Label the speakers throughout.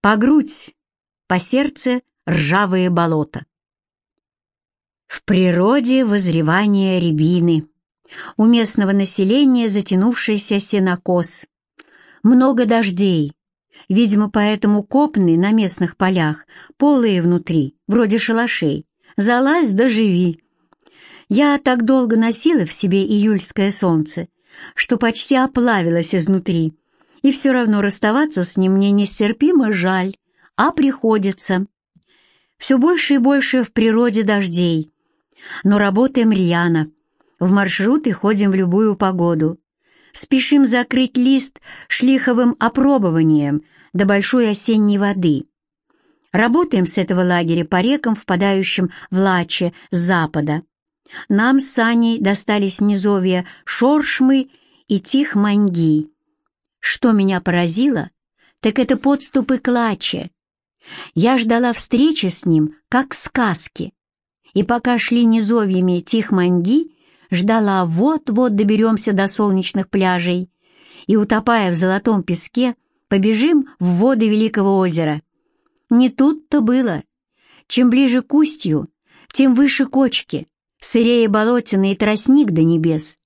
Speaker 1: По грудь, по сердце ржавые болота. В природе возревание рябины. У местного населения затянувшийся сенокос. Много дождей. Видимо, поэтому копны на местных полях, полые внутри, вроде шалашей. Залазь да живи. Я так долго носила в себе июльское солнце, что почти оплавилась изнутри, и все равно расставаться с ним мне нестерпимо жаль, а приходится. Все больше и больше в природе дождей. Но работаем рьяно, в маршруты ходим в любую погоду. Спешим закрыть лист шлиховым опробованием до большой осенней воды. Работаем с этого лагеря по рекам, впадающим в Лаче с запада. Нам с Саней достались низовья Шоршмы и Тихманьги. Что меня поразило, так это подступы к Лаче. Я ждала встречи с ним, как сказки. И пока шли низовьями Тихманьги, ждала, вот-вот доберемся до солнечных пляжей и, утопая в золотом песке, побежим в воды Великого озера. Не тут-то было. Чем ближе к устью, тем выше кочки, сырее болотина и тростник до небес.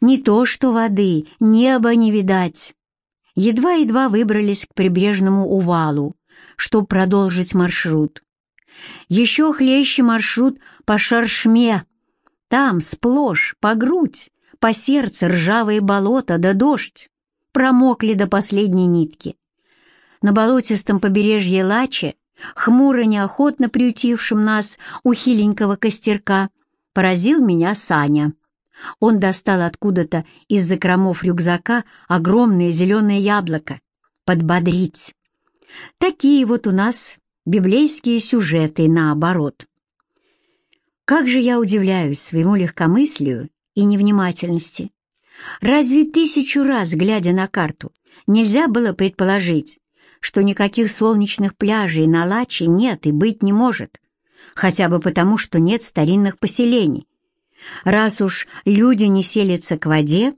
Speaker 1: Не то что воды, неба не видать. Едва-едва выбрались к прибрежному увалу, чтобы продолжить маршрут. Еще хлеще маршрут по Шаршме. Там сплошь, по грудь, по сердце ржавые болота да дождь. Промокли до последней нитки. На болотистом побережье Лачи, хмуро неохотно приютившим нас у хиленького костерка, поразил меня Саня. Он достал откуда-то из закромов рюкзака огромное зеленое яблоко. Подбодрить. Такие вот у нас библейские сюжеты наоборот. Как же я удивляюсь своему легкомыслию и невнимательности. Разве тысячу раз, глядя на карту, нельзя было предположить, что никаких солнечных пляжей на Лаче нет и быть не может, хотя бы потому, что нет старинных поселений. Раз уж люди не селятся к воде,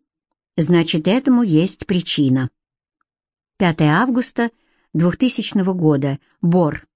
Speaker 1: значит, этому есть причина. 5 августа 2000 года. Бор.